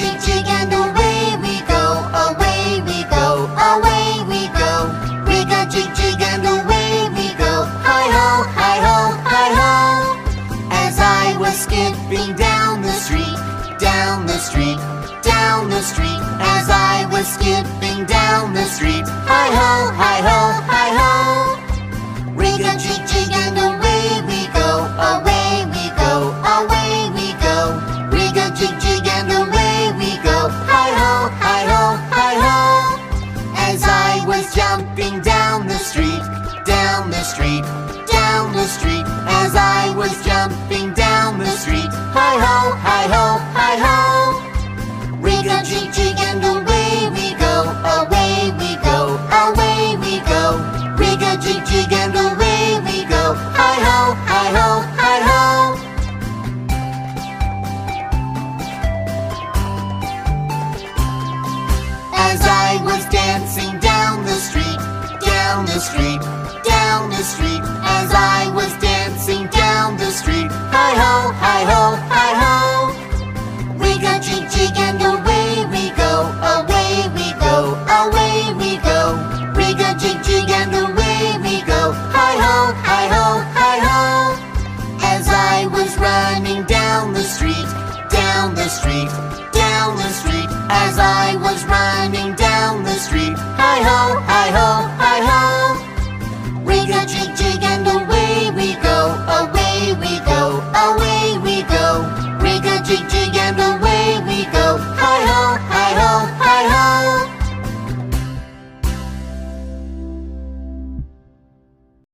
jig jig and away we go, away we go, away we go. Rig a jig jig and away we go. Hi ho, hi ho, hi ho. As I was skipping down the street, down the street, down the street. street, down the street, as I was jumping down the street. Hi ho, hi ho, hi ho. Wiggle jig jig and away we go, away we go, away we go. Wiggle jig jig and away we go. Hi ho, hi ho, hi ho. As I was dancing down the street, down the street, the street as I was dancing down the street. Hi ho, hi ho, hi ho. We got jig jig and away we go, away we go, away we go. We got jig jig and away we go. Hi ho, hi ho, hi ho. As I was running down the street, down the street, down the street. As I was running down the street. Hi ho, hi ho.